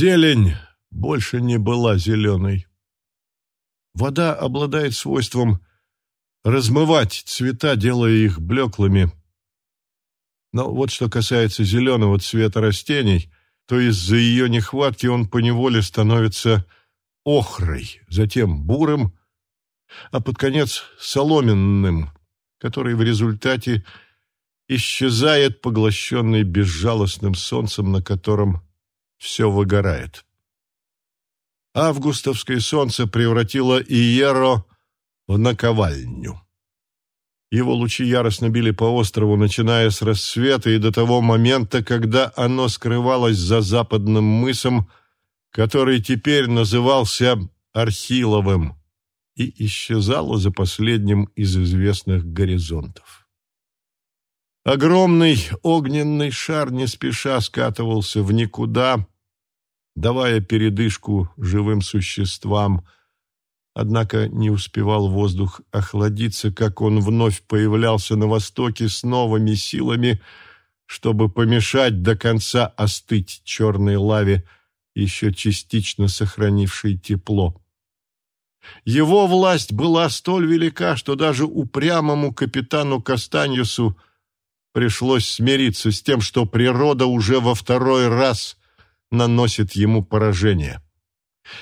Зелень больше не была зеленой. Вода обладает свойством размывать цвета, делая их блеклыми. Но вот что касается зеленого цвета растений, то из-за ее нехватки он поневоле становится охрой, затем бурым, а под конец соломенным, который в результате исчезает, поглощенный безжалостным солнцем, на котором все выгорает. Августовское солнце превратило Иеро в наковальню. Его лучи яростно били по острову, начиная с рассвета и до того момента, когда оно скрывалось за западным мысом, который теперь назывался Архиловым, и исчезало за последним из известных горизонтов. Огромный огненный шар не спеша скатывался в никуда, давая передышку живым существам, однако не успевал воздух охладиться, как он вновь появлялся на востоке с новыми силами, чтобы помешать до конца остыть черной лаве, еще частично сохранившей тепло. Его власть была столь велика, что даже упрямому капитану Кастаньюсу пришлось смириться с тем, что природа уже во второй раз наносит ему поражение.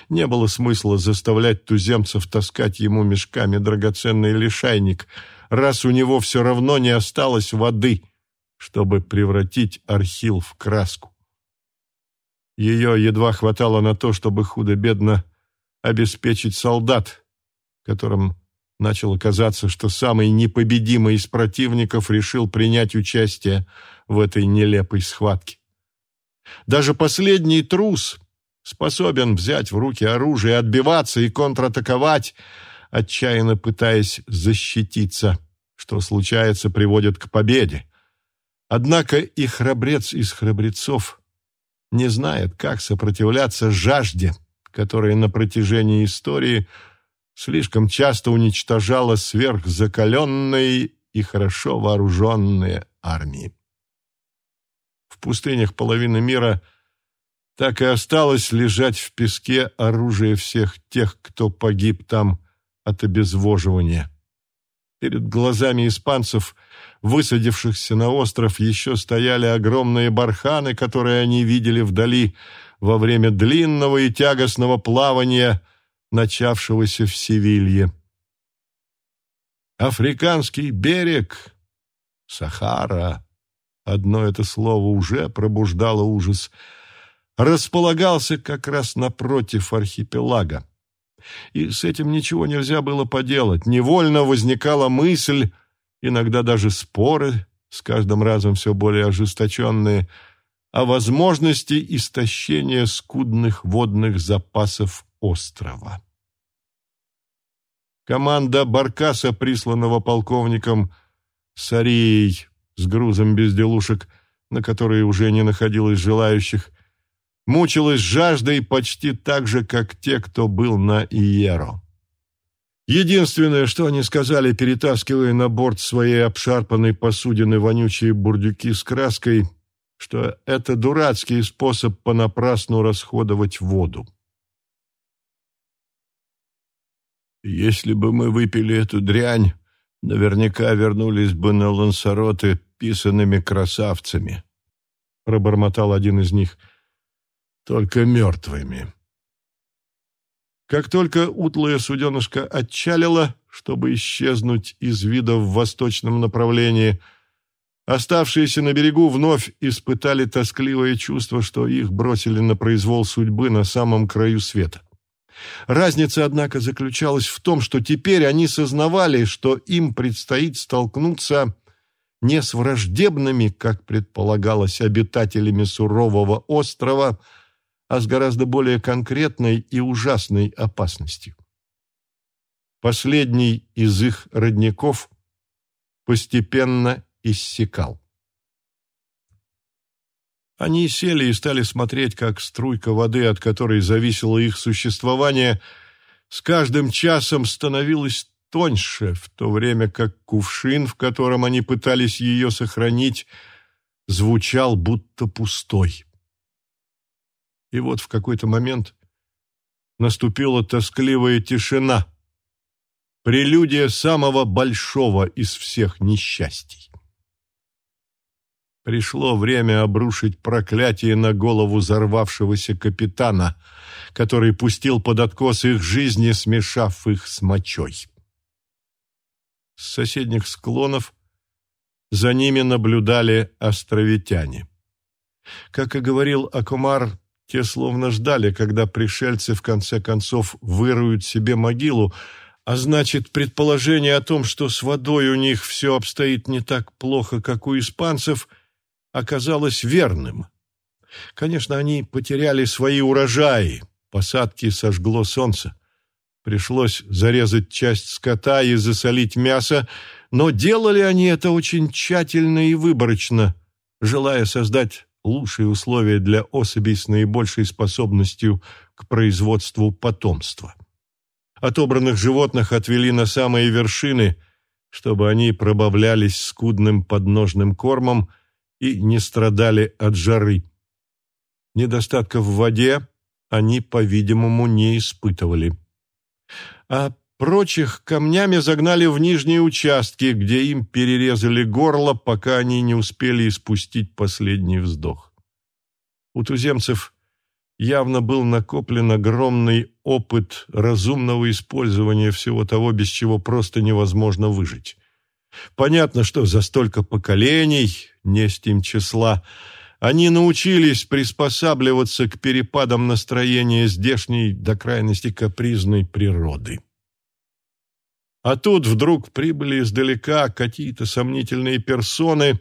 Не было смысла заставлять туземцев таскать ему мешками драгоценный лишайник, раз у него все равно не осталось воды, чтобы превратить архил в краску. Ее едва хватало на то, чтобы худо-бедно обеспечить солдат, которым начало казаться, что самый непобедимый из противников решил принять участие в этой нелепой схватке. Даже последний трус способен взять в руки оружие, отбиваться и контратаковать, отчаянно пытаясь защититься, что случается, приводит к победе. Однако и храбрец из храбрецов не знает, как сопротивляться жажде, которая на протяжении истории слишком часто уничтожала сверхзакаленные и хорошо вооруженные армии. В пустынях половины мира так и осталось лежать в песке оружие всех тех, кто погиб там от обезвоживания. Перед глазами испанцев, высадившихся на остров, еще стояли огромные барханы, которые они видели вдали во время длинного и тягостного плавания, начавшегося в Севилье. Африканский берег, Сахара, одно это слово уже пробуждало ужас, располагался как раз напротив архипелага. И с этим ничего нельзя было поделать. Невольно возникала мысль, иногда даже споры, с каждым разом все более ожесточенные, о возможности истощения скудных водных запасов острова. Команда Баркаса, присланного полковником Сарией с грузом безделушек, на которые уже не находилось желающих, мучилась жаждой почти так же, как те, кто был на Иеро. Единственное, что они сказали, перетаскивая на борт своей обшарпанной посудины вонючие бурдюки с краской, что это дурацкий способ понапрасну расходовать воду. Если бы мы выпили эту дрянь, наверняка вернулись бы на лансароты писанными красавцами, пробормотал один из них – только мертвыми. Как только утлая суденышко отчалила, чтобы исчезнуть из вида в восточном направлении, оставшиеся на берегу вновь испытали тоскливое чувство, что их бросили на произвол судьбы на самом краю света. Разница, однако, заключалась в том, что теперь они сознавали, что им предстоит столкнуться не с враждебными, как предполагалось, обитателями сурового острова, а с гораздо более конкретной и ужасной опасностью. Последний из их родников постепенно иссякал. Они сели и стали смотреть, как струйка воды, от которой зависело их существование, с каждым часом становилась тоньше, в то время как кувшин, в котором они пытались ее сохранить, звучал будто пустой. И вот в какой-то момент наступила тоскливая тишина, прелюдия самого большого из всех несчастий. Пришло время обрушить проклятие на голову взорвавшегося капитана, который пустил под откос их жизни, смешав их с мочой. С соседних склонов за ними наблюдали островитяне. Как и говорил Акумар, те словно ждали, когда пришельцы в конце концов выруют себе могилу, а значит, предположение о том, что с водой у них все обстоит не так плохо, как у испанцев, оказалось верным. Конечно, они потеряли свои урожаи, посадки сожгло солнце. Пришлось зарезать часть скота и засолить мясо, но делали они это очень тщательно и выборочно, желая создать лучшие условия для особей с наибольшей способностью к производству потомства. Отобранных животных отвели на самые вершины, чтобы они пробавлялись скудным подножным кормом и не страдали от жары. Недостатка в воде они, по-видимому, не испытывали. А прочих камнями загнали в нижние участки, где им перерезали горло, пока они не успели испустить последний вздох. У туземцев явно был накоплен огромный опыт разумного использования всего того, без чего просто невозможно выжить. Понятно, что за столько поколений, несть им числа, они научились приспосабливаться к перепадам настроения здешней до крайности капризной природы. А тут вдруг прибыли издалека какие-то сомнительные персоны,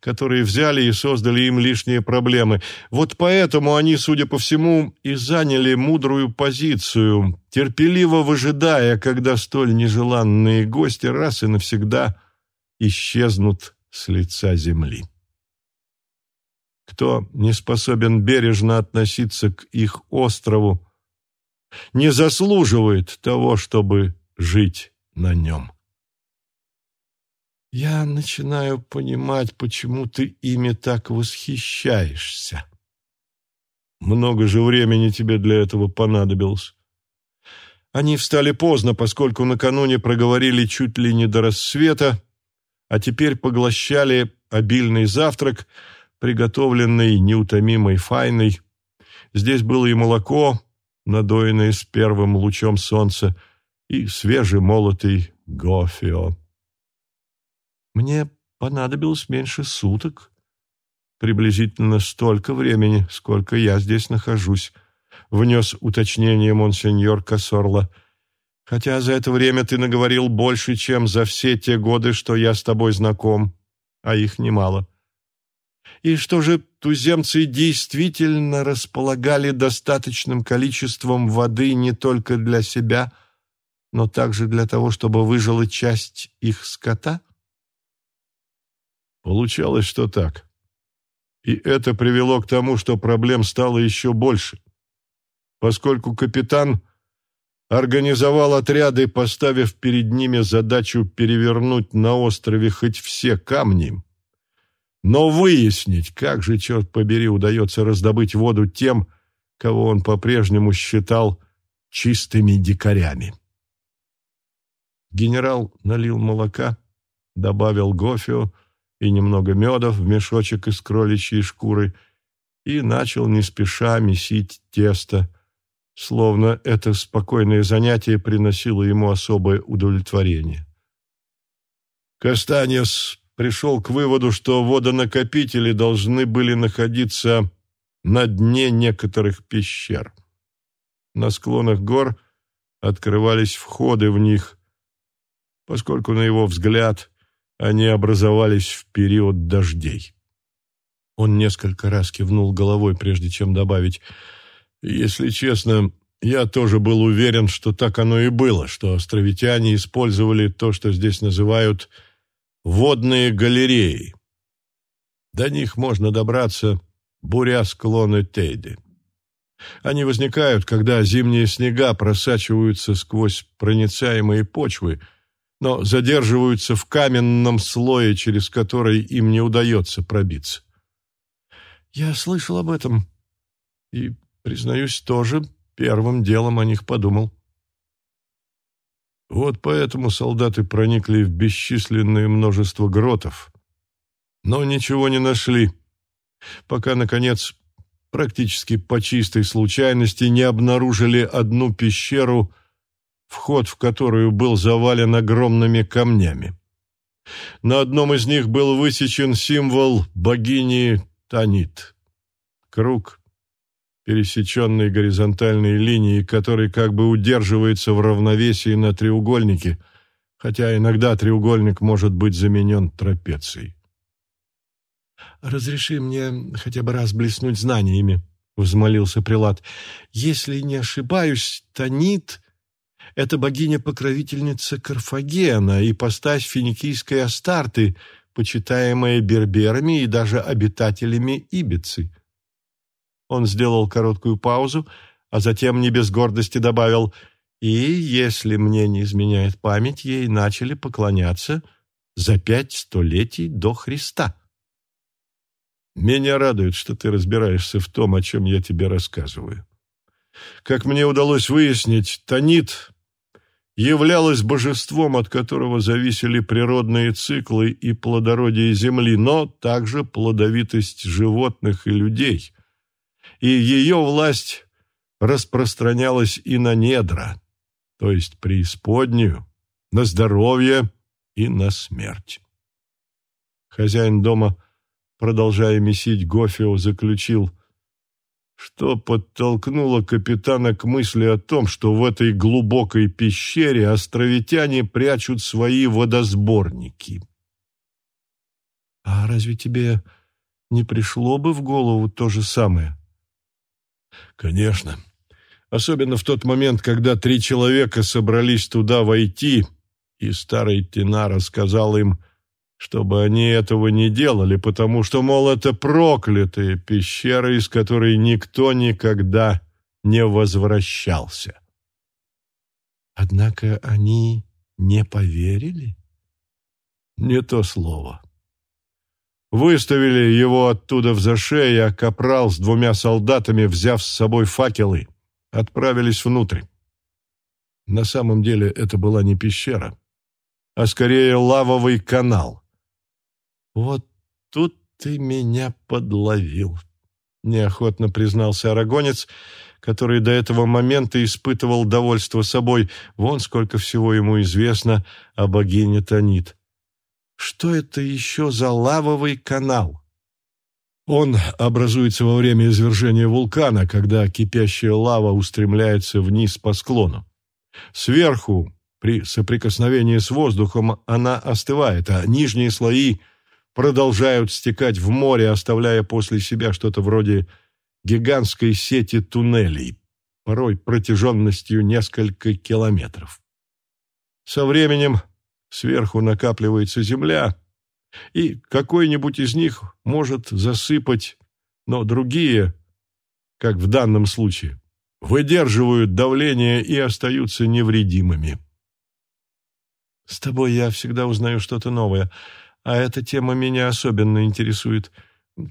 которые взяли и создали им лишние проблемы. Вот поэтому они, судя по всему, и заняли мудрую позицию, терпеливо выжидая, когда столь нежеланные гости раз и навсегда исчезнут с лица земли. Кто не способен бережно относиться к их острову, не заслуживает того, чтобы жить на нем. Я начинаю понимать, почему ты ими так восхищаешься. Много же времени тебе для этого понадобилось. Они встали поздно, поскольку накануне проговорили чуть ли не до рассвета, а теперь поглощали обильный завтрак, приготовленный неутомимой файной. Здесь было и молоко, надоенное с первым лучом солнца, и свежемолотый гофио. Мне понадобилось меньше суток, приблизительно столько времени, сколько я здесь нахожусь, внес уточнение монсеньор Кассорла. Хотя за это время ты наговорил больше, чем за все те годы, что я с тобой знаком, а их немало. И что же туземцы действительно располагали достаточным количеством воды не только для себя — но также для того, чтобы выжила часть их скота? Получалось, что так. И это привело к тому, что проблем стало еще больше. Поскольку капитан организовал отряды, поставив перед ними задачу перевернуть на острове хоть все камни, но выяснить, как же, черт побери, удается раздобыть воду тем, кого он по-прежнему считал чистыми дикарями. Генерал налил молока, добавил гофио и немного меда в мешочек из кроличьей шкуры и начал не спеша месить тесто, словно это спокойное занятие приносило ему особое удовлетворение. Кастаньес пришел к выводу, что водонакопители должны были находиться на дне некоторых пещер. На склонах гор открывались входы в них, поскольку, на его взгляд, они образовались в период дождей. Он несколько раз кивнул головой, прежде чем добавить, «Если честно, я тоже был уверен, что так оно и было, что островитяне использовали то, что здесь называют водные галереи. До них можно добраться, буря склоны Тейди. Они возникают, когда зимние снега просачиваются сквозь проницаемые почвы – но задерживаются в каменном слое, через который им не удается пробиться. Я слышал об этом. И, признаюсь, тоже первым делом о них подумал. Вот поэтому солдаты проникли в бесчисленное множество гротов, но ничего не нашли, пока, наконец, практически по чистой случайности не обнаружили одну пещеру, вход в которую был завален огромными камнями. На одном из них был высечен символ богини Танит. Круг, пересеченный горизонтальной линией, который как бы удерживается в равновесии на треугольнике, хотя иногда треугольник может быть заменен трапецией. «Разреши мне хотя бы раз блеснуть знаниями», — взмолился Прилад. «Если не ошибаюсь, Танит — это богиня-покровительница Карфагена, и ипостась финикийской Астарты, почитаемая берберами и даже обитателями Ибицы». Он сделал короткую паузу, а затем не без гордости добавил «И, если мне не изменяет память, ей начали поклоняться за пять столетий до Христа». Меня радует, что ты разбираешься в том, о чем я тебе рассказываю. Как мне удалось выяснить, Танит являлась божеством, от которого зависели природные циклы и плодородие земли, но также плодовитость животных и людей. И ее власть распространялась и на недра, то есть преисподнюю, на здоровье и на смерть. Хозяин дома – продолжая месить Гофио, заключил, что подтолкнуло капитана к мысли о том, что в этой глубокой пещере островитяне прячут свои водосборники. «А разве тебе не пришло бы в голову то же самое?» «Конечно. Особенно в тот момент, когда три человека собрались туда войти, и старый Тина рассказал им, чтобы они этого не делали, потому что, мол, это проклятая пещера, из которой никто никогда не возвращался. Однако они не поверили? Не то слово. Выставили его оттуда в зашей, а капрал с двумя солдатами, взяв с собой факелы, отправились внутрь. На самом деле это была не пещера, а скорее лавовый канал — «Вот тут ты меня подловил», — неохотно признался арагонец, который до этого момента испытывал довольство собой. Вон сколько всего ему известно о богине Танит. «Что это еще за лавовый канал?» Он образуется во время извержения вулкана, когда кипящая лава устремляется вниз по склону. Сверху, при соприкосновении с воздухом, она остывает, а нижние слои — продолжают стекать в море, оставляя после себя что-то вроде гигантской сети туннелей, порой протяженностью несколько километров. Со временем сверху накапливается земля, и какой-нибудь из них может засыпать, но другие, как в данном случае, выдерживают давление и остаются невредимыми. «С тобой я всегда узнаю что-то новое», а эта тема меня особенно интересует.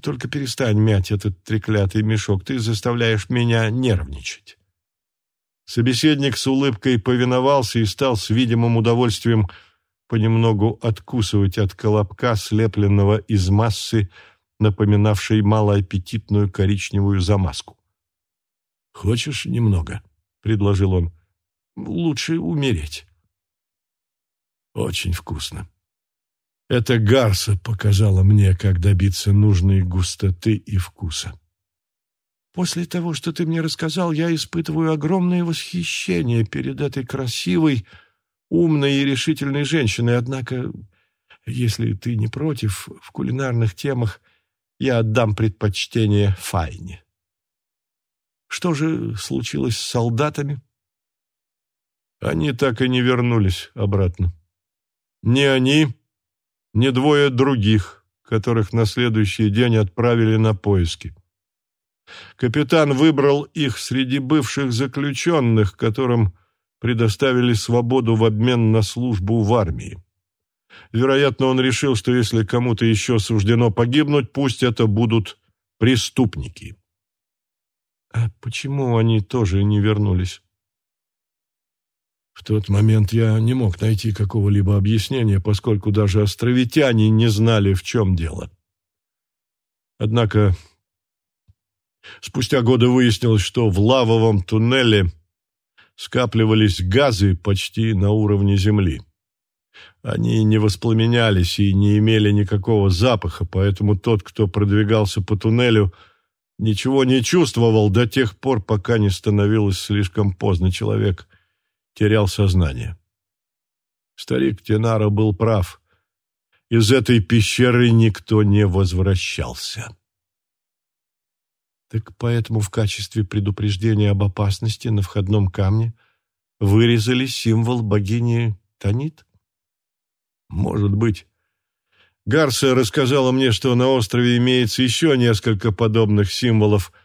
Только перестань мять этот треклятый мешок, ты заставляешь меня нервничать». Собеседник с улыбкой повиновался и стал с видимым удовольствием понемногу откусывать от колобка, слепленного из массы, напоминавшей малоаппетитную коричневую замазку. «Хочешь немного?» — предложил он. «Лучше умереть». «Очень вкусно», это Гарса показала мне, как добиться нужной густоты и вкуса. После того, что ты мне рассказал, я испытываю огромное восхищение перед этой красивой, умной и решительной женщиной. Однако, если ты не против, в кулинарных темах я отдам предпочтение Файне. Что же случилось с солдатами? Они так и не вернулись обратно. Ни они, ни двое других, которых на следующий день отправили на поиски. Капитан выбрал их среди бывших заключенных, которым предоставили свободу в обмен на службу в армии. Вероятно, он решил, что если кому-то еще суждено погибнуть, пусть это будут преступники. А почему они тоже не вернулись? В тот момент я не мог найти какого-либо объяснения, поскольку даже островитяне не знали, в чем дело. Однако спустя годы выяснилось, что в лавовом туннеле скапливались газы почти на уровне земли. Они не воспламенялись и не имели никакого запаха, поэтому тот, кто продвигался по туннелю, ничего не чувствовал до тех пор, пока не становилось слишком поздно. Человек терял сознание. Старик Тенаро был прав. Из этой пещеры никто не возвращался. Так поэтому в качестве предупреждения об опасности на входном камне вырезали символ богини Танит? Может быть. Гарса рассказала мне, что на острове имеется еще несколько подобных символов –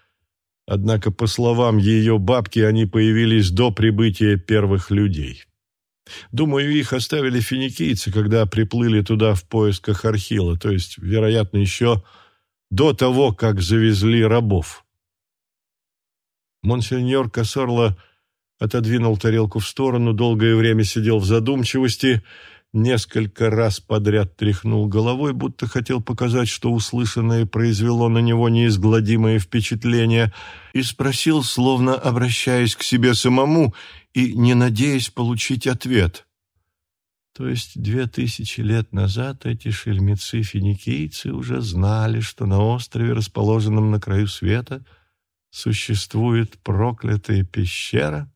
Однако, по словам ее бабки, они появились до прибытия первых людей. Думаю, их оставили финикийцы, когда приплыли туда в поисках Архила, то есть, вероятно, еще до того, как завезли рабов. Монсеньор Кассорло отодвинул тарелку в сторону, долгое время сидел в задумчивости, несколько раз подряд тряхнул головой, будто хотел показать, что услышанное произвело на него неизгладимое впечатление, и спросил, словно обращаясь к себе самому и не надеясь получить ответ. То есть две тысячи лет назад эти шельмецы-финикийцы уже знали, что на острове, расположенном на краю света, существует проклятая пещера?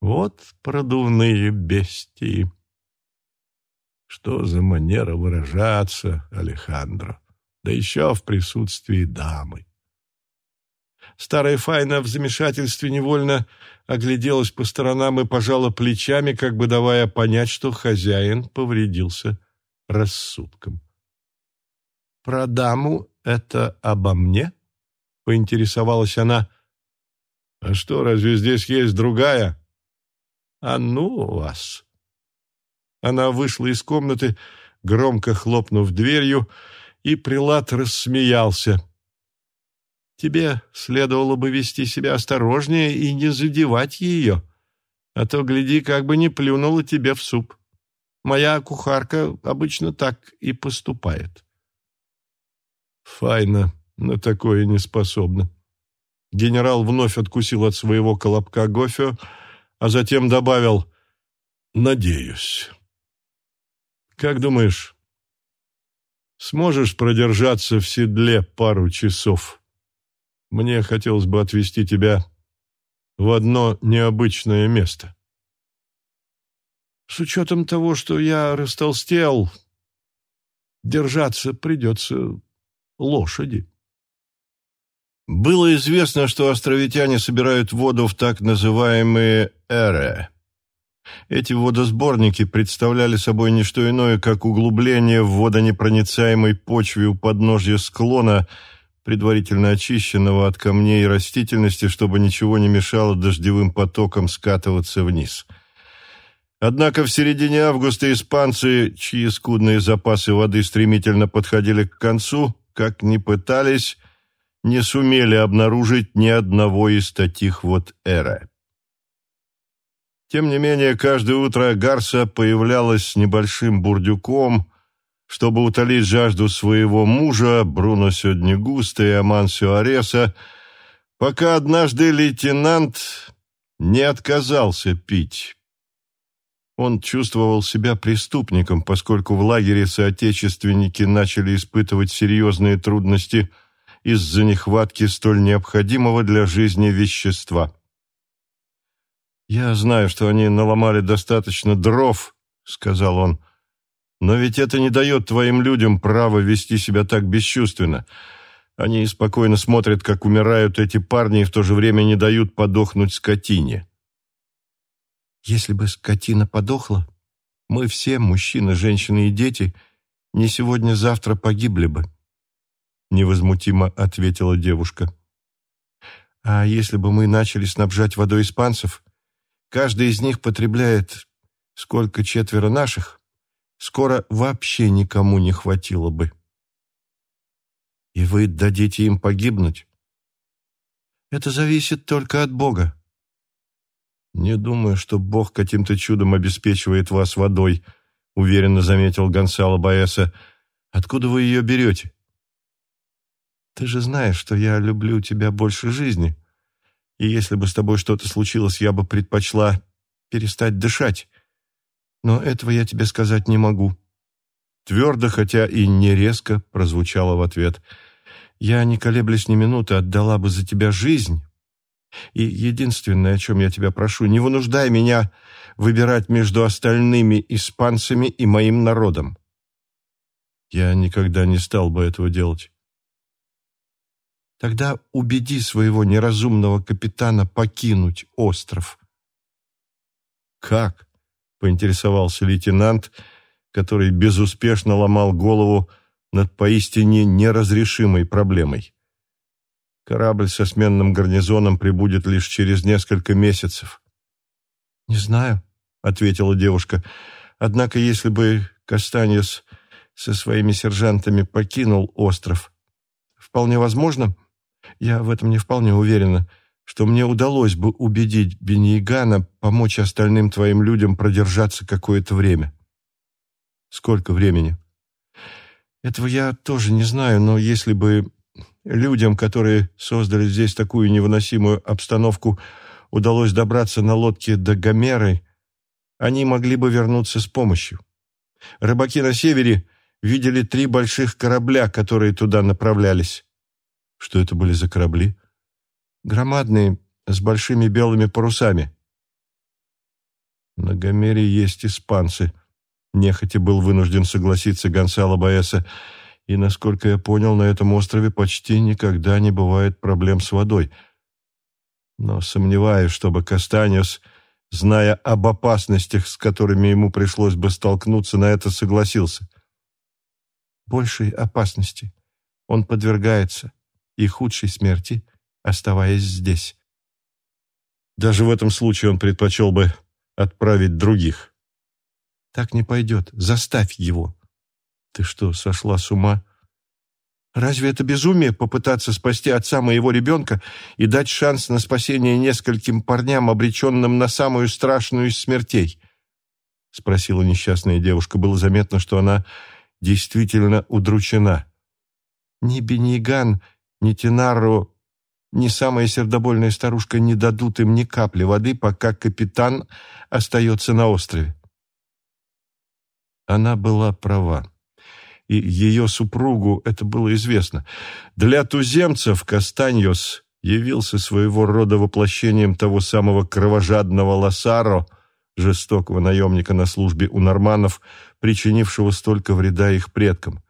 Вот продувные бестии. Что за манера выражаться, Алехандро? Да еще в присутствии дамы. Старая Файна в замешательстве невольно огляделась по сторонам и пожала плечами, как бы давая понять, что хозяин повредился рассудком. «Про даму это обо мне?» — поинтересовалась она. «А что, разве здесь есть другая?» «А ну вас!» Она вышла из комнаты, громко хлопнув дверью, и Прилад рассмеялся. «Тебе следовало бы вести себя осторожнее и не задевать ее, а то, гляди, как бы не плюнула тебе в суп. Моя кухарка обычно так и поступает». Файна на такое не способна. Генерал вновь откусил от своего колобка Гофио, а затем добавил «Надеюсь». Как думаешь, сможешь продержаться в седле пару часов? Мне хотелось бы отвезти тебя в одно необычное место. С учетом того, что я растолстел, держаться придется лошади. Было известно, что островитяне собирают воду в так называемые «эре», эти водосборники представляли собой не что иное, как углубление в водонепроницаемой почве у подножья склона, предварительно очищенного от камней и растительности, чтобы ничего не мешало дождевым потокам скатываться вниз. Однако в середине августа испанцы, чьи скудные запасы воды стремительно подходили к концу, как ни пытались, не сумели обнаружить ни одного из таких вот эра. Тем не менее, каждое утро Гарса появлялась с небольшим бурдюком, чтобы утолить жажду своего мужа, Бруно Сёднегуста и Амансио Ареса, пока однажды лейтенант не отказался пить. Он чувствовал себя преступником, поскольку в лагере соотечественники начали испытывать серьезные трудности из-за нехватки столь необходимого для жизни вещества. «Я знаю, что они наломали достаточно дров», — сказал он, «но ведь это не дает твоим людям права вести себя так бесчувственно. Они спокойно смотрят, как умирают эти парни, и в то же время не дают подохнуть скотине». «Если бы скотина подохла, мы все, мужчины, женщины и дети, не сегодня-завтра погибли бы», — невозмутимо ответила девушка. «А если бы мы начали снабжать водой испанцев, Каждый из них потребляет сколько четверо наших, скоро вообще никому не хватило бы. И вы дадите им погибнуть? Это зависит только от Бога. Не думаю, что Бог каким-то чудом обеспечивает вас водой, уверенно заметил Гонсало Баэса. Откуда вы ее берете? Ты же знаешь, что я люблю тебя больше жизни. И если бы с тобой что-то случилось, я бы предпочла перестать дышать. Но этого я тебе сказать не могу. Твердо, хотя и не резко, прозвучало в ответ. Я, не колеблясь ни минуты, отдала бы за тебя жизнь. И единственное, о чем я тебя прошу, не вынуждай меня выбирать между остальными испанцами и моим народом. Я никогда не стал бы этого делать. Тогда убеди своего неразумного капитана покинуть остров. Как? Поинтересовался лейтенант, который безуспешно ломал голову над поистине неразрешимой проблемой. Корабль со сменным гарнизоном прибудет лишь через несколько месяцев. «Не знаю», — ответила девушка. «Однако, если бы Кастаньес со своими сержантами покинул остров, вполне возможно, я в этом не вполне уверена, что мне удалось бы убедить Бенигана помочь остальным твоим людям продержаться какое-то время. Сколько времени? Этого я тоже не знаю, но если бы людям, которые создали здесь такую невыносимую обстановку, удалось добраться на лодке до Гомеры, они могли бы вернуться с помощью. Рыбаки на севере видели три больших корабля, которые туда направлялись. Что это были за корабли? Громадные, с большими белыми парусами. На Гомере есть испанцы. Нехотя был вынужден согласиться Гонсало Баэса. И, насколько я понял, на этом острове почти никогда не бывает проблем с водой. Но сомневаюсь, чтобы Кастаньос, зная об опасностях, с которыми ему пришлось бы столкнуться, на это согласился. Большей опасности он подвергается и худшей смерти, оставаясь здесь. Даже в этом случае он предпочел бы отправить других. Так не пойдет. Заставь его. Ты что, сошла с ума? Разве это безумие попытаться спасти отца моего ребенка и дать шанс на спасение нескольким парням, обреченным на самую страшную из смертей? Спросила несчастная девушка. Было заметно, что она действительно удручена. Ни Бениган, ни Тинарро, ни самая сердобольная старушка не дадут им ни капли воды, пока капитан остается на острове. Она была права. И ее супругу это было известно. Для туземцев Кастаньос явился своего рода воплощением того самого кровожадного Лосаро, жестокого наемника на службе у норманов, причинившего столько вреда их предкам.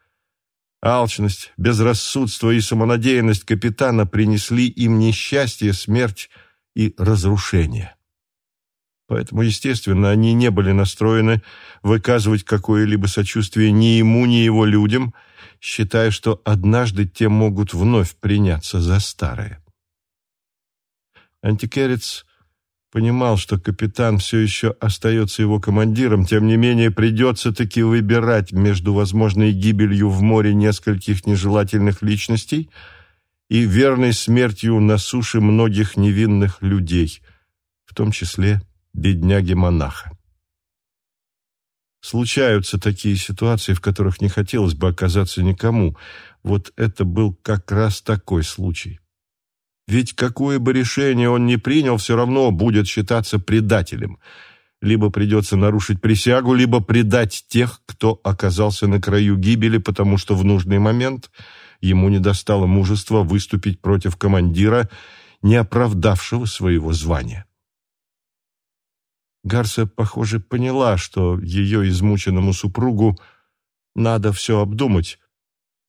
Алчность, безрассудство и самонадеянность капитана принесли им несчастье, смерть и разрушение. Поэтому, естественно, они не были настроены выказывать какое-либо сочувствие ни ему, ни его людям, считая, что однажды те могут вновь приняться за старое. Антикерец Понимал, что капитан все еще остается его командиром, тем не менее придется таки выбирать между возможной гибелью в море нескольких нежелательных личностей и верной смертью на суше многих невинных людей, в том числе бедняги-монаха. Случаются такие ситуации, в которых не хотелось бы оказаться никому. Вот это был как раз такой случай. Ведь какое бы решение он ни принял, все равно будет считаться предателем. Либо придется нарушить присягу, либо предать тех, кто оказался на краю гибели, потому что в нужный момент ему не достало мужества выступить против командира, не оправдавшего своего звания. Гарса, похоже, поняла, что ее измученному супругу надо все обдумать,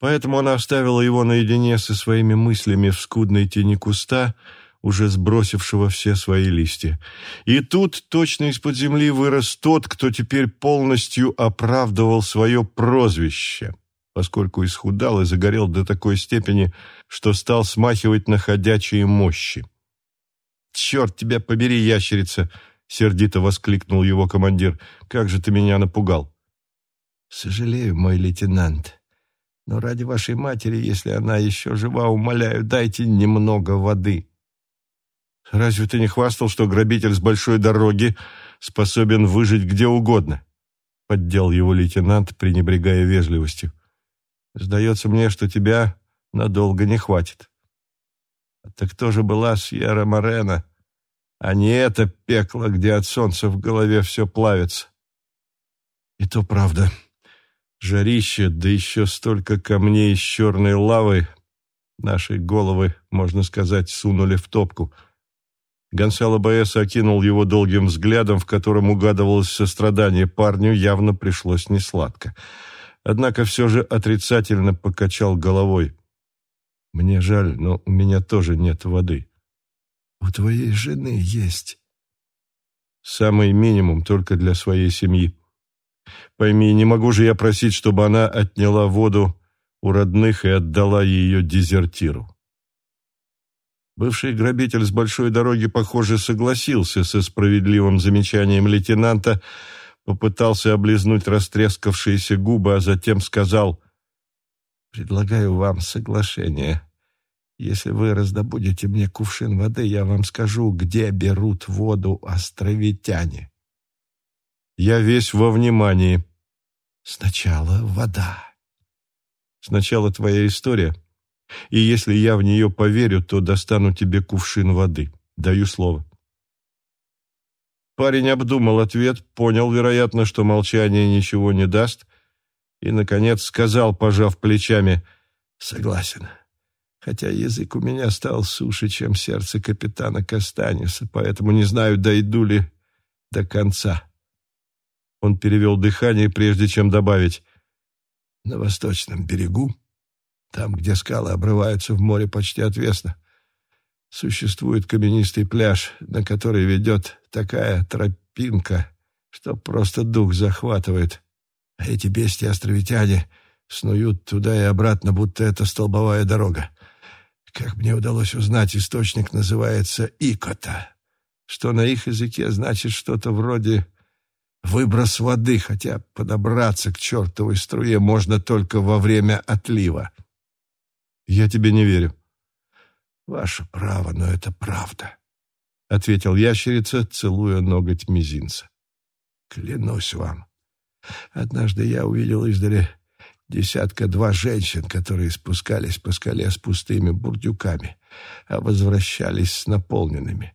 Поэтому она оставила его наедине со своими мыслями в скудной тени куста, уже сбросившего все свои листья. И тут точно из-под земли вырос тот, кто теперь полностью оправдывал свое прозвище, поскольку исхудал и загорел до такой степени, что стал смахивать на ходячие мощи. «Черт тебя побери, ящерица!» — сердито воскликнул его командир. «Как же ты меня напугал!» «Сожалею, мой лейтенант», но ради вашей матери, если она еще жива, умоляю, дайте немного воды». Разве ты не хвастал, что грабитель с большой дороги способен выжить где угодно? Поддел его лейтенант, пренебрегая вежливостью. Сдается мне, что тебя надолго не хватит. А так кто же была Сьерра Морена, а не это пекло, где от солнца в голове все плавится? И то правда. Жарище, да еще столько камней из черной лавы. Наши головы, можно сказать, сунули в топку. Гонсало Баэса окинул его долгим взглядом, в котором угадывалось сострадание парню, явно пришлось несладко. Однако все же отрицательно покачал головой. «Мне жаль, но у меня тоже нет воды». «У твоей жены есть». «Самый минимум только для своей семьи». Пойми, не могу же я просить, чтобы она отняла воду у родных и отдала ее дезертиру. Бывший грабитель с большой дороги, похоже, согласился со справедливым замечанием лейтенанта, попытался облизнуть растрескавшиеся губы, а затем сказал «Предлагаю вам соглашение. Если вы раздобудете мне кувшин воды, я вам скажу, где берут воду островитяне». Я весь во внимании. Сначала вода. Сначала твоя история. И если я в нее поверю, то достану тебе кувшин воды. Даю слово. Парень обдумал ответ, понял, вероятно, что молчание ничего не даст, и, наконец, сказал, пожав плечами, «Согласен, хотя язык у меня стал суше, чем сердце капитана Кастаниса, поэтому не знаю, дойду ли до конца». Он перевел дыхание, прежде чем добавить. «На восточном берегу, там, где скалы обрываются в море почти отвесно, существует каменистый пляж, на который ведет такая тропинка, что просто дух захватывает. А эти бестии-островитяне снуют туда и обратно, будто это столбовая дорога. Как мне удалось узнать, источник называется Икота, что на их языке значит что-то вроде Выброс воды, хотя подобраться к чертовой струе можно только во время отлива. Я тебе не верю. Ваше право, но это правда, — ответил ящерица, целуя ноготь мизинца. Клянусь вам. Однажды я увидел издали десятка-два женщин, которые спускались по скале с пустыми бурдюками, а возвращались с наполненными.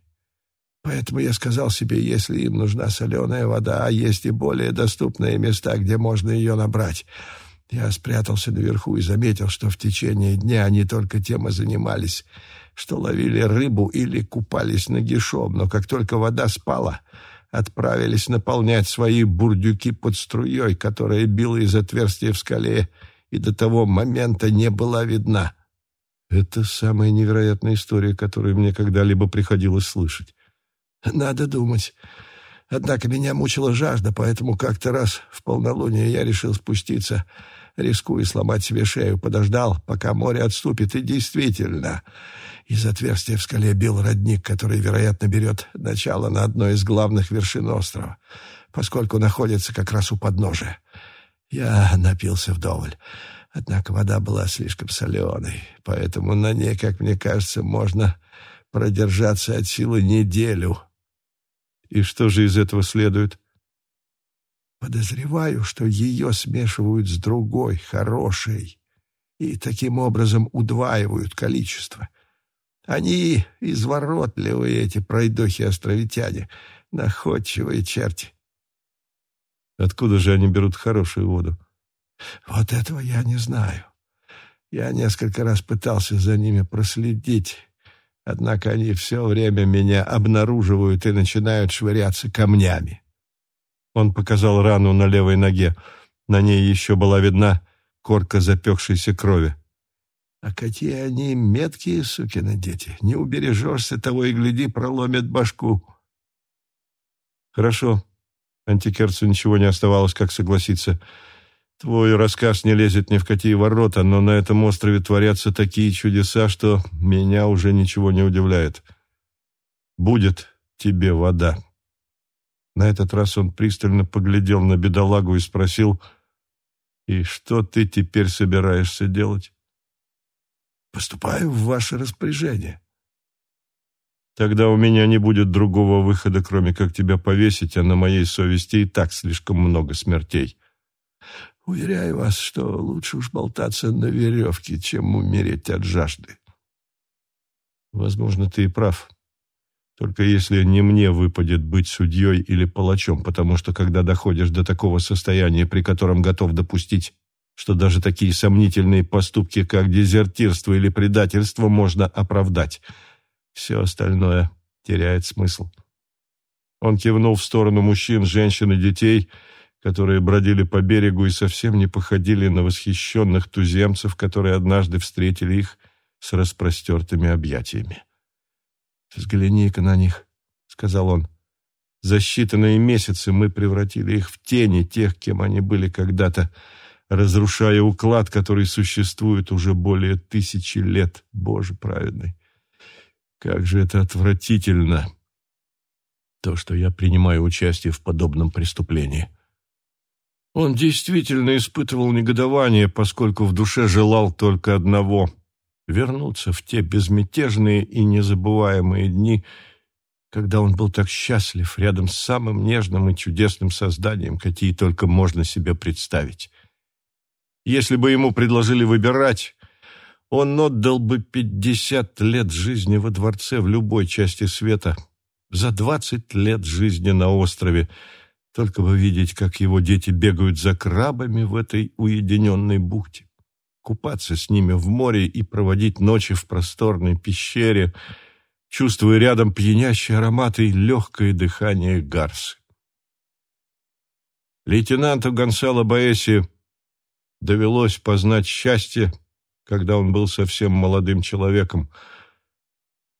Поэтому я сказал себе, если им нужна соленая вода, а есть и более доступные места, где можно ее набрать. Я спрятался наверху и заметил, что в течение дня они только тем и занимались, что ловили рыбу или купались нагишом, но как только вода спала, отправились наполнять свои бурдюки под струей, которая била из отверстия в скале и до того момента не была видна. Это самая невероятная история, которую мне когда-либо приходилось слышать. Надо думать. Однако меня мучила жажда, поэтому как-то раз в полнолуние я решил спуститься, рискуя сломать себе шею, подождал, пока море отступит, и действительно, из отверстия в скале бил родник, который, вероятно, берет начало на одной из главных вершин острова, поскольку находится как раз у подножия. Я напился вдоволь. Однако вода была слишком соленой, поэтому на ней, как мне кажется, можно продержаться от силы неделю — и что же из этого следует? Подозреваю, что ее смешивают с другой, хорошей, и таким образом удваивают количество. Они изворотливые, эти пройдохи-островитяне, находчивые черти. Откуда же они берут хорошую воду? Вот этого я не знаю. Я несколько раз пытался за ними проследить, Однако они все время меня обнаруживают и начинают швыряться камнями. Он показал рану на левой ноге. На ней еще была видна корка запекшейся крови. А какие они меткие, сукины дети. Не убережешься, того и гляди, проломят башку. Хорошо. Антикерцу ничего не оставалось, как согласиться. Твой рассказ не лезет ни в какие ворота, но на этом острове творятся такие чудеса, что меня уже ничего не удивляет. Будет тебе вода. На этот раз он пристально поглядел на бедолагу и спросил, «И что ты теперь собираешься делать?» «Поступаю в ваше распоряжение». Тогда у меня не будет другого выхода, кроме как тебя повесить, а на моей совести и так слишком много смертей. Уверяю вас, что лучше уж болтаться на веревке, чем умереть от жажды. Возможно, ты и прав. Только если не мне выпадет быть судьей или палачом, потому что когда доходишь до такого состояния, при котором готов допустить, что даже такие сомнительные поступки, как дезертирство или предательство, можно оправдать, все остальное теряет смысл. Он кивнул в сторону мужчин, женщин и детей, которые бродили по берегу и совсем не походили на восхищенных туземцев, которые однажды встретили их с распростертыми объятиями. «Взгляни-ка на них», — сказал он. «За считанные месяцы мы превратили их в тени тех, кем они были когда-то, разрушая уклад, который существует уже более тысячи лет, Боже праведный. Как же это отвратительно, то, что я принимаю участие в подобном преступлении». Он действительно испытывал негодование, поскольку в душе желал только одного вернуться в те безмятежные и незабываемые дни, когда он был так счастлив рядом с самым нежным и чудесным созданием, какие только можно себе представить. Если бы ему предложили выбирать, он отдал бы пятьдесят лет жизни во дворце в любой части света за двадцать лет жизни на острове, только бы видеть, как его дети бегают за крабами в этой уединенной бухте купаться с ними в море и проводить ночи в просторной пещере, чувствуя рядом пьянящий аромат и легкое дыхание гарсы. Лейтенанту Гонсало Баэси довелось познать счастье, когда он был совсем молодым человеком.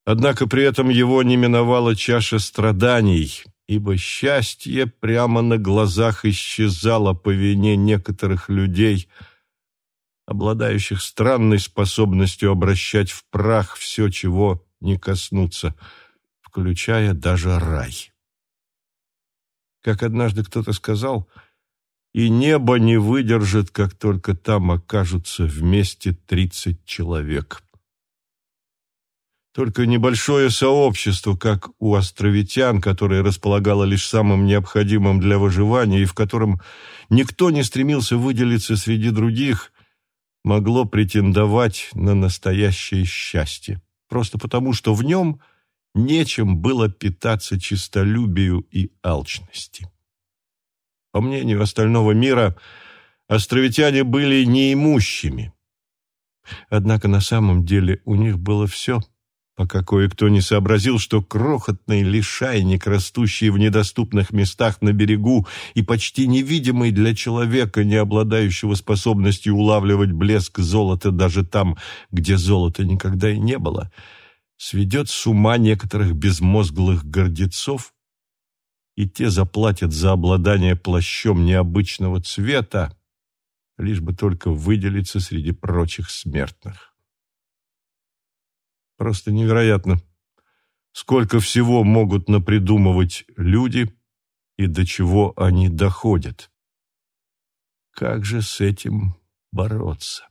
Однако при этом его не миновала чаша страданий, ибо счастье прямо на глазах исчезало по вине некоторых людей – обладающих странной способностью обращать в прах все, чего не коснуться, включая даже рай. Как однажды кто-то сказал, и небо не выдержит, как только там окажутся вместе тридцать человек. Только небольшое сообщество, как у островитян, которое располагало лишь самым необходимым для выживания и в котором никто не стремился выделиться среди других – могло претендовать на настоящее счастье, просто потому что в нем нечем было питаться честолюбию и алчности. По мнению остального мира, островитяне были неимущими. Однако на самом деле у них было все – пока кое-кто не сообразил, что крохотный лишайник, растущий в недоступных местах на берегу и почти невидимый для человека, не обладающего способностью улавливать блеск золота даже там, где золота никогда и не было, сведет с ума некоторых безмозглых гордецов, и те заплатят за обладание плащом необычного цвета, лишь бы только выделиться среди прочих смертных. Просто невероятно, сколько всего могут напридумывать люди и до чего они доходят. Как же с этим бороться?